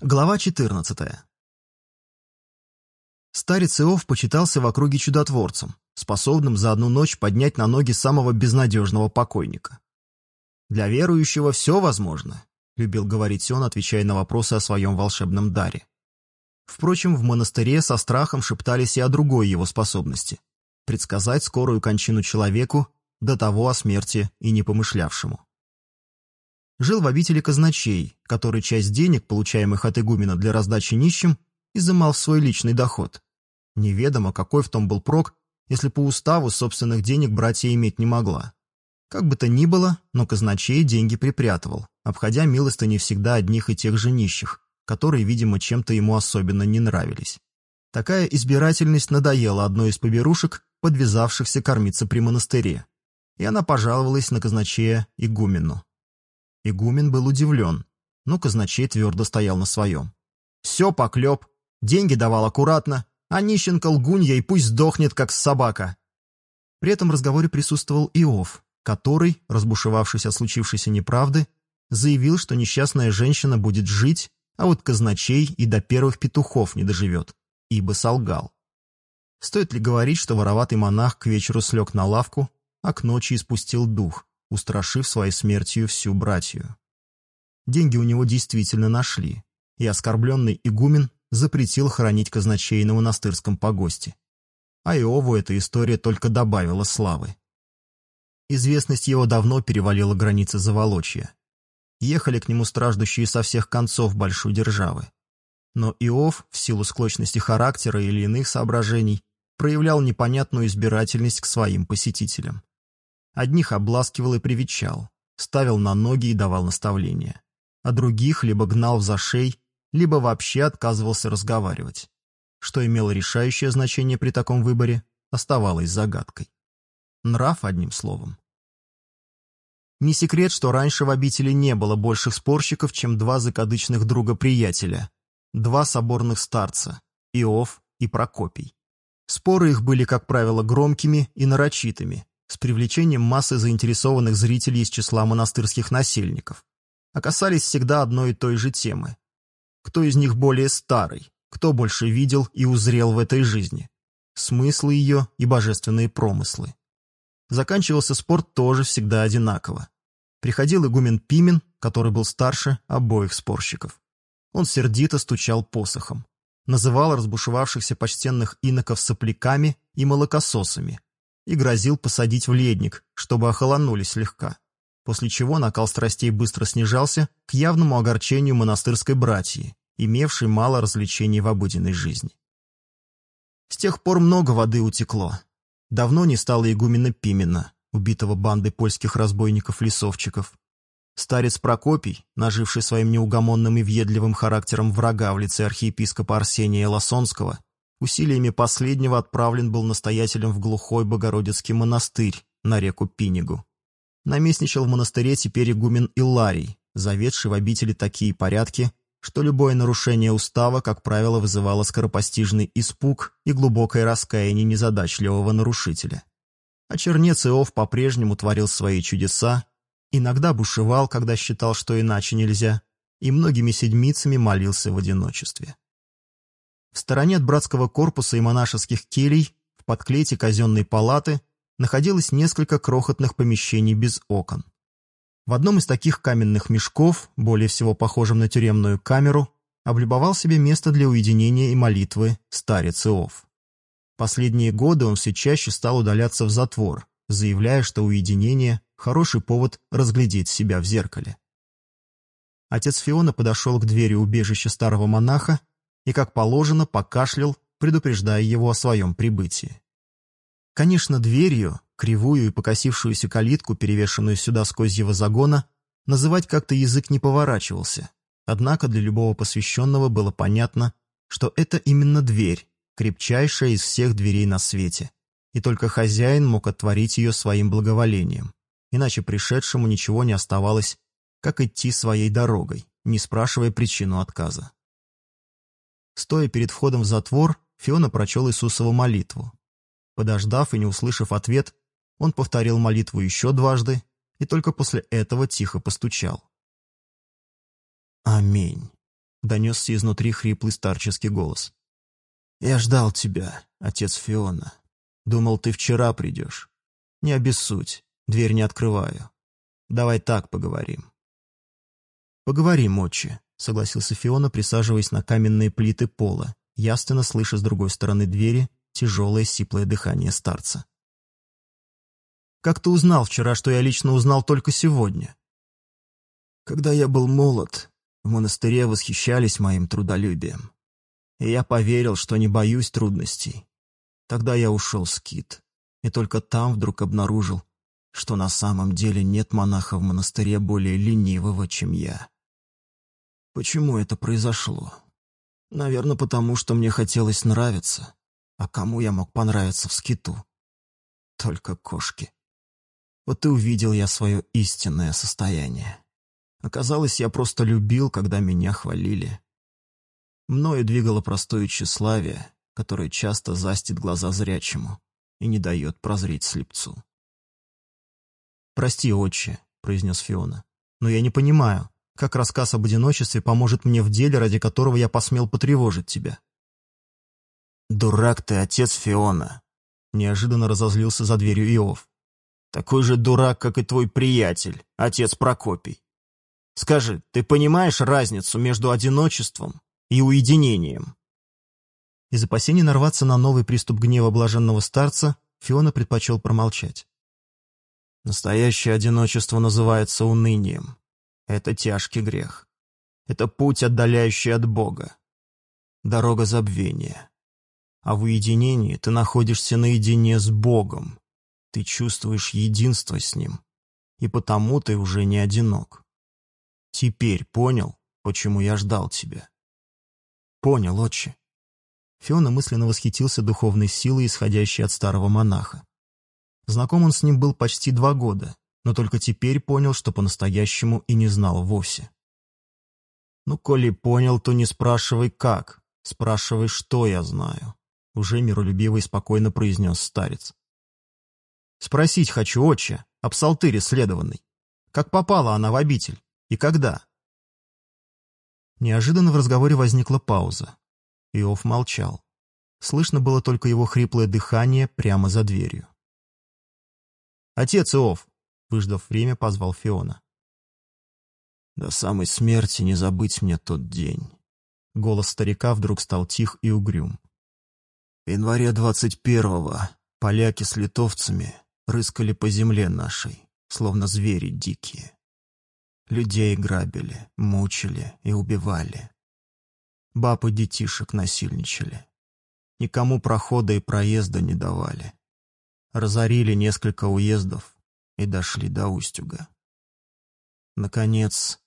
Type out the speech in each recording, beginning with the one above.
Глава 14. Старец Иов почитался в округе чудотворцем, способным за одну ночь поднять на ноги самого безнадежного покойника. «Для верующего все возможно», — любил говорить он, отвечая на вопросы о своем волшебном даре. Впрочем, в монастыре со страхом шептались и о другой его способности — предсказать скорую кончину человеку, до того о смерти и не помышлявшему жил в обители казначей, который часть денег, получаемых от игумена для раздачи нищим, изымал в свой личный доход. Неведомо, какой в том был прок, если по уставу собственных денег братья иметь не могла. Как бы то ни было, но казначей деньги припрятывал, обходя милостыни всегда одних и тех же нищих, которые, видимо, чем-то ему особенно не нравились. Такая избирательность надоела одной из поберушек, подвязавшихся кормиться при монастыре, и она пожаловалась на казначея игумену. Игумен был удивлен, но казначей твердо стоял на своем. «Все поклеп, деньги давал аккуратно, а нищенка лгунья и пусть сдохнет, как собака». При этом разговоре присутствовал Иов, который, разбушевавшись от случившейся неправды, заявил, что несчастная женщина будет жить, а вот казначей и до первых петухов не доживет, ибо солгал. Стоит ли говорить, что вороватый монах к вечеру слег на лавку, а к ночи испустил дух, устрашив своей смертью всю братью. Деньги у него действительно нашли, и оскорбленный игумен запретил хранить казначей на монастырском погосте. А Иову эта история только добавила славы. Известность его давно перевалила границы Заволочья. Ехали к нему страждущие со всех концов большой державы. Но Иов, в силу склочности характера или иных соображений, проявлял непонятную избирательность к своим посетителям. Одних обласкивал и привечал, ставил на ноги и давал наставления. А других либо гнал в зашей, либо вообще отказывался разговаривать. Что имело решающее значение при таком выборе, оставалось загадкой. Нрав, одним словом. Не секрет, что раньше в обители не было больших спорщиков, чем два закадычных друга-приятеля, два соборных старца, Иов и Прокопий. Споры их были, как правило, громкими и нарочитыми, с привлечением массы заинтересованных зрителей из числа монастырских насельников, а касались всегда одной и той же темы. Кто из них более старый, кто больше видел и узрел в этой жизни, смыслы ее и божественные промыслы. Заканчивался спорт тоже всегда одинаково. Приходил игумен Пимен, который был старше обоих спорщиков. Он сердито стучал посохом, называл разбушевавшихся почтенных иноков сопляками и молокососами, и грозил посадить в ледник, чтобы охолонули слегка, после чего накал страстей быстро снижался к явному огорчению монастырской братьи, имевшей мало развлечений в обыденной жизни. С тех пор много воды утекло. Давно не стало игумена Пимена, убитого бандой польских разбойников-лесовчиков. Старец Прокопий, наживший своим неугомонным и въедливым характером врага в лице архиепископа Арсения Лосонского, Усилиями последнего отправлен был настоятелем в глухой Богородицкий монастырь на реку Пинигу. Наместничал в монастыре теперь игумен Иларий, заведший в обители такие порядки, что любое нарушение устава, как правило, вызывало скоропостижный испуг и глубокое раскаяние незадачливого нарушителя. А чернец Иов по-прежнему творил свои чудеса, иногда бушевал, когда считал, что иначе нельзя, и многими седмицами молился в одиночестве. В стороне от братского корпуса и монашеских келей, в подклете казенной палаты, находилось несколько крохотных помещений без окон. В одном из таких каменных мешков, более всего похожем на тюремную камеру, облюбовал себе место для уединения и молитвы старец Иов. Последние годы он все чаще стал удаляться в затвор, заявляя, что уединение – хороший повод разглядеть себя в зеркале. Отец Фиона подошел к двери убежища старого монаха и, как положено, покашлял, предупреждая его о своем прибытии. Конечно, дверью, кривую и покосившуюся калитку, перевешенную сюда с козьего загона, называть как-то язык не поворачивался, однако для любого посвященного было понятно, что это именно дверь, крепчайшая из всех дверей на свете, и только хозяин мог отворить ее своим благоволением, иначе пришедшему ничего не оставалось, как идти своей дорогой, не спрашивая причину отказа. Стоя перед входом в затвор, Фиона прочел Иисусову молитву. Подождав и не услышав ответ, он повторил молитву еще дважды и только после этого тихо постучал. «Аминь», донесся изнутри хриплый старческий голос. «Я ждал тебя, отец Фиона. Думал, ты вчера придешь. Не обессудь, дверь не открываю. Давай так поговорим». «Поговорим, отче», — согласился Фиона, присаживаясь на каменные плиты пола, ясно слыша с другой стороны двери тяжелое сиплое дыхание старца. «Как ты узнал вчера, что я лично узнал только сегодня?» «Когда я был молод, в монастыре восхищались моим трудолюбием. И я поверил, что не боюсь трудностей. Тогда я ушел с Кит, и только там вдруг обнаружил, что на самом деле нет монаха в монастыре более ленивого, чем я. Почему это произошло? Наверное, потому что мне хотелось нравиться. А кому я мог понравиться в скиту? Только кошки. Вот и увидел я свое истинное состояние. Оказалось, я просто любил, когда меня хвалили. Мною двигало простое тщеславие, которое часто застит глаза зрячему и не дает прозреть слепцу. «Прости, отче», — произнес Фиона, — «но я не понимаю, как рассказ об одиночестве поможет мне в деле, ради которого я посмел потревожить тебя». «Дурак ты, отец Фиона!» — неожиданно разозлился за дверью Иов. «Такой же дурак, как и твой приятель, отец Прокопий. Скажи, ты понимаешь разницу между одиночеством и уединением?» Из опасения нарваться на новый приступ гнева блаженного старца, Фиона предпочел промолчать. «Настоящее одиночество называется унынием. Это тяжкий грех. Это путь, отдаляющий от Бога. Дорога забвения а в уединении ты находишься наедине с Богом. Ты чувствуешь единство с Ним, и потому ты уже не одинок. Теперь понял, почему я ждал тебя? Понял, отче. Фиона мысленно восхитился духовной силой, исходящей от старого монаха. Знаком он с ним был почти два года, но только теперь понял, что по-настоящему и не знал вовсе. «Ну, коли понял, то не спрашивай как, спрашивай, что я знаю», уже миролюбиво и спокойно произнес старец. «Спросить хочу, отче, о псалтыре следованной. Как попала она в обитель? И когда?» Неожиданно в разговоре возникла пауза. Иов молчал. Слышно было только его хриплое дыхание прямо за дверью. «Отец Иов!» — выждав время, позвал Фиона. «До самой смерти не забыть мне тот день». Голос старика вдруг стал тих и угрюм. В январе двадцать первого поляки с литовцами рыскали по земле нашей, словно звери дикие. Людей грабили, мучили и убивали. Баб и детишек насильничали. Никому прохода и проезда не давали. Разорили несколько уездов и дошли до Устюга. Наконец,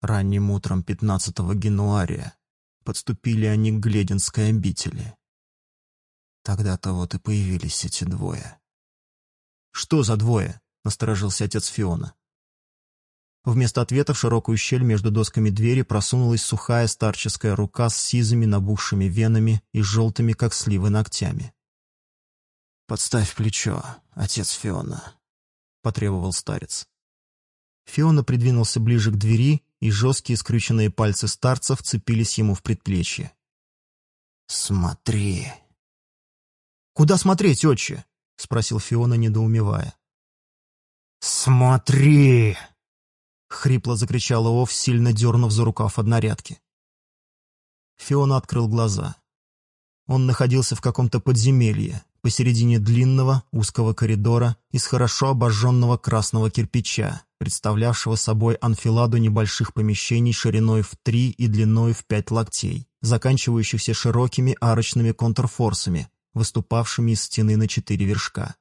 ранним утром 15-го января подступили они к Глединской обители Тогда-то вот и появились эти двое. «Что за двое?» — насторожился отец Фиона. Вместо ответа в широкую щель между досками двери просунулась сухая старческая рука с сизыми набухшими венами и желтыми, как сливы, ногтями. «Подставь плечо, отец Фиона», — потребовал старец. Фиона придвинулся ближе к двери, и жесткие скрюченные пальцы старца вцепились ему в предплечье. «Смотри», «Куда смотреть, отче?» — спросил Фиона, недоумевая. «Смотри!» — хрипло закричал Оф, сильно дернув за рукав однорядки. Фиона открыл глаза. Он находился в каком-то подземелье, посередине длинного, узкого коридора из хорошо обожженного красного кирпича, представлявшего собой анфиладу небольших помещений шириной в три и длиной в пять локтей, заканчивающихся широкими арочными контрфорсами, выступавшими из стены на четыре вершка.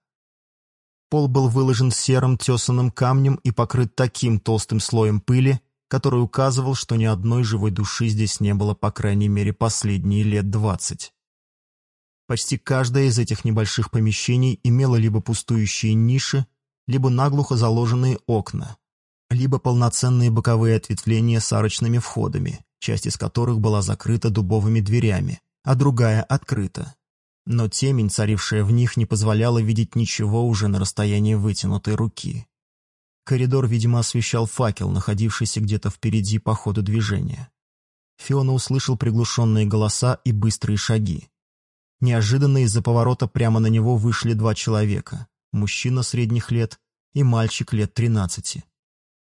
Пол был выложен серым тесаным камнем и покрыт таким толстым слоем пыли, который указывал, что ни одной живой души здесь не было по крайней мере последние лет двадцать. Почти каждое из этих небольших помещений имело либо пустующие ниши, либо наглухо заложенные окна, либо полноценные боковые ответвления с арочными входами, часть из которых была закрыта дубовыми дверями, а другая открыта но темень, царившая в них, не позволяла видеть ничего уже на расстоянии вытянутой руки. Коридор, видимо, освещал факел, находившийся где-то впереди по ходу движения. Фиона услышал приглушенные голоса и быстрые шаги. Неожиданно из-за поворота прямо на него вышли два человека. Мужчина средних лет и мальчик лет тринадцати.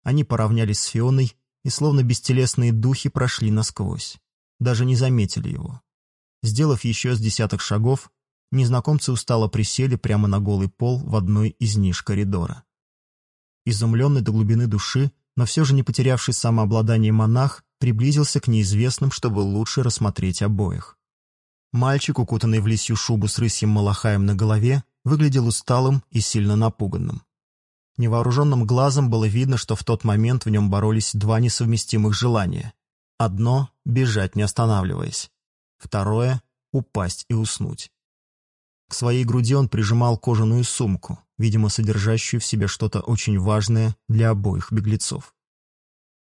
Они поравнялись с Фионой и словно бестелесные духи прошли насквозь. Даже не заметили его. Сделав еще с десяток шагов, незнакомцы устало присели прямо на голый пол в одной из ниш коридора. Изумленный до глубины души, но все же не потерявший самообладание монах, приблизился к неизвестным, чтобы лучше рассмотреть обоих. Мальчик, укутанный в лисью шубу с рысьим малахаем на голове, выглядел усталым и сильно напуганным. Невооруженным глазом было видно, что в тот момент в нем боролись два несовместимых желания. Одно — бежать, не останавливаясь. Второе — упасть и уснуть. К своей груди он прижимал кожаную сумку, видимо, содержащую в себе что-то очень важное для обоих беглецов.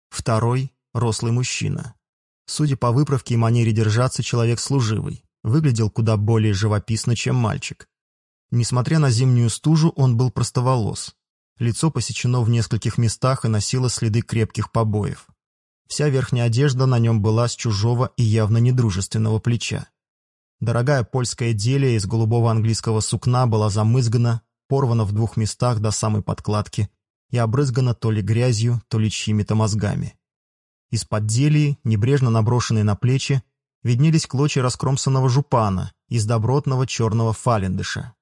Второй — рослый мужчина. Судя по выправке и манере держаться, человек служивый, выглядел куда более живописно, чем мальчик. Несмотря на зимнюю стужу, он был простоволос, Лицо посечено в нескольких местах и носило следы крепких побоев. Вся верхняя одежда на нем была с чужого и явно недружественного плеча. Дорогая польская делия из голубого английского сукна была замызгана, порвана в двух местах до самой подкладки и обрызгана то ли грязью, то ли чьими-то мозгами. Из-под делии, небрежно наброшенные на плечи, виднелись клочья раскромсанного жупана из добротного черного фалендыша.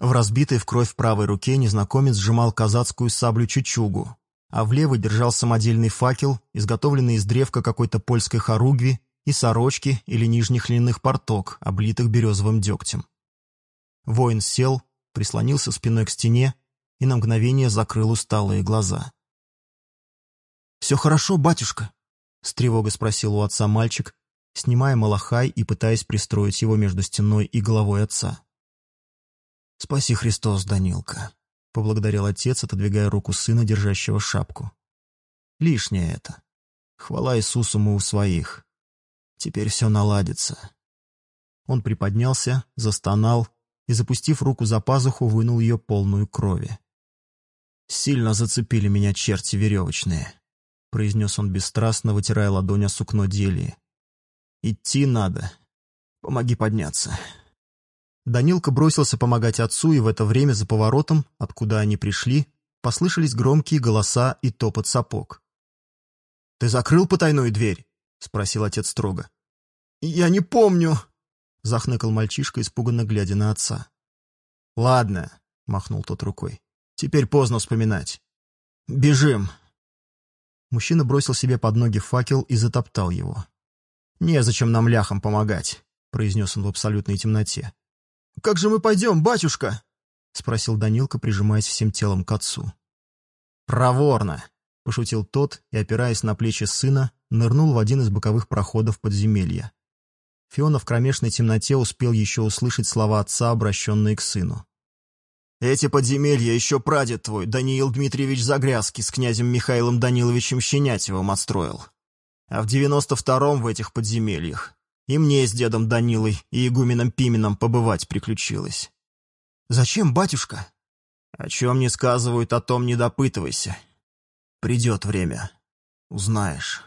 В разбитой в кровь правой руке незнакомец сжимал казацкую саблю-чучугу, а в левой держал самодельный факел, изготовленный из древка какой-то польской хоругви и сорочки или нижних льняных порток, облитых березовым дегтем. Воин сел, прислонился спиной к стене и на мгновение закрыл усталые глаза. «Все хорошо, батюшка?» — с тревогой спросил у отца мальчик, снимая малахай и пытаясь пристроить его между стеной и головой отца. «Спаси Христос, Данилка», — поблагодарил отец, отодвигая руку сына, держащего шапку. «Лишнее это. Хвала Иисусу мы у своих. Теперь все наладится». Он приподнялся, застонал и, запустив руку за пазуху, вынул ее полную крови. «Сильно зацепили меня черти веревочные», — произнес он бесстрастно, вытирая ладонь о сукно делии. «Идти надо. Помоги подняться». Данилка бросился помогать отцу, и в это время за поворотом, откуда они пришли, послышались громкие голоса и топот сапог. «Ты закрыл потайную дверь?» — спросил отец строго. «Я не помню!» — захныкал мальчишка, испуганно глядя на отца. «Ладно», — махнул тот рукой. «Теперь поздно вспоминать. Бежим!» Мужчина бросил себе под ноги факел и затоптал его. «Незачем нам ляхам помогать», — произнес он в абсолютной темноте. Как же мы пойдем, батюшка?» — спросил Данилка, прижимаясь всем телом к отцу. «Проворно!» — пошутил тот и, опираясь на плечи сына, нырнул в один из боковых проходов подземелья. Фиона в кромешной темноте успел еще услышать слова отца, обращенные к сыну. «Эти подземелья еще прадед твой, Даниил Дмитриевич Загрязский, с князем Михаилом Даниловичем Щенятьевым отстроил. А в девяносто втором в этих подземельях и мне с дедом Данилой и игуменом Пименом побывать приключилось. «Зачем, батюшка?» «О чем не сказывают, о том не допытывайся. Придет время. Узнаешь».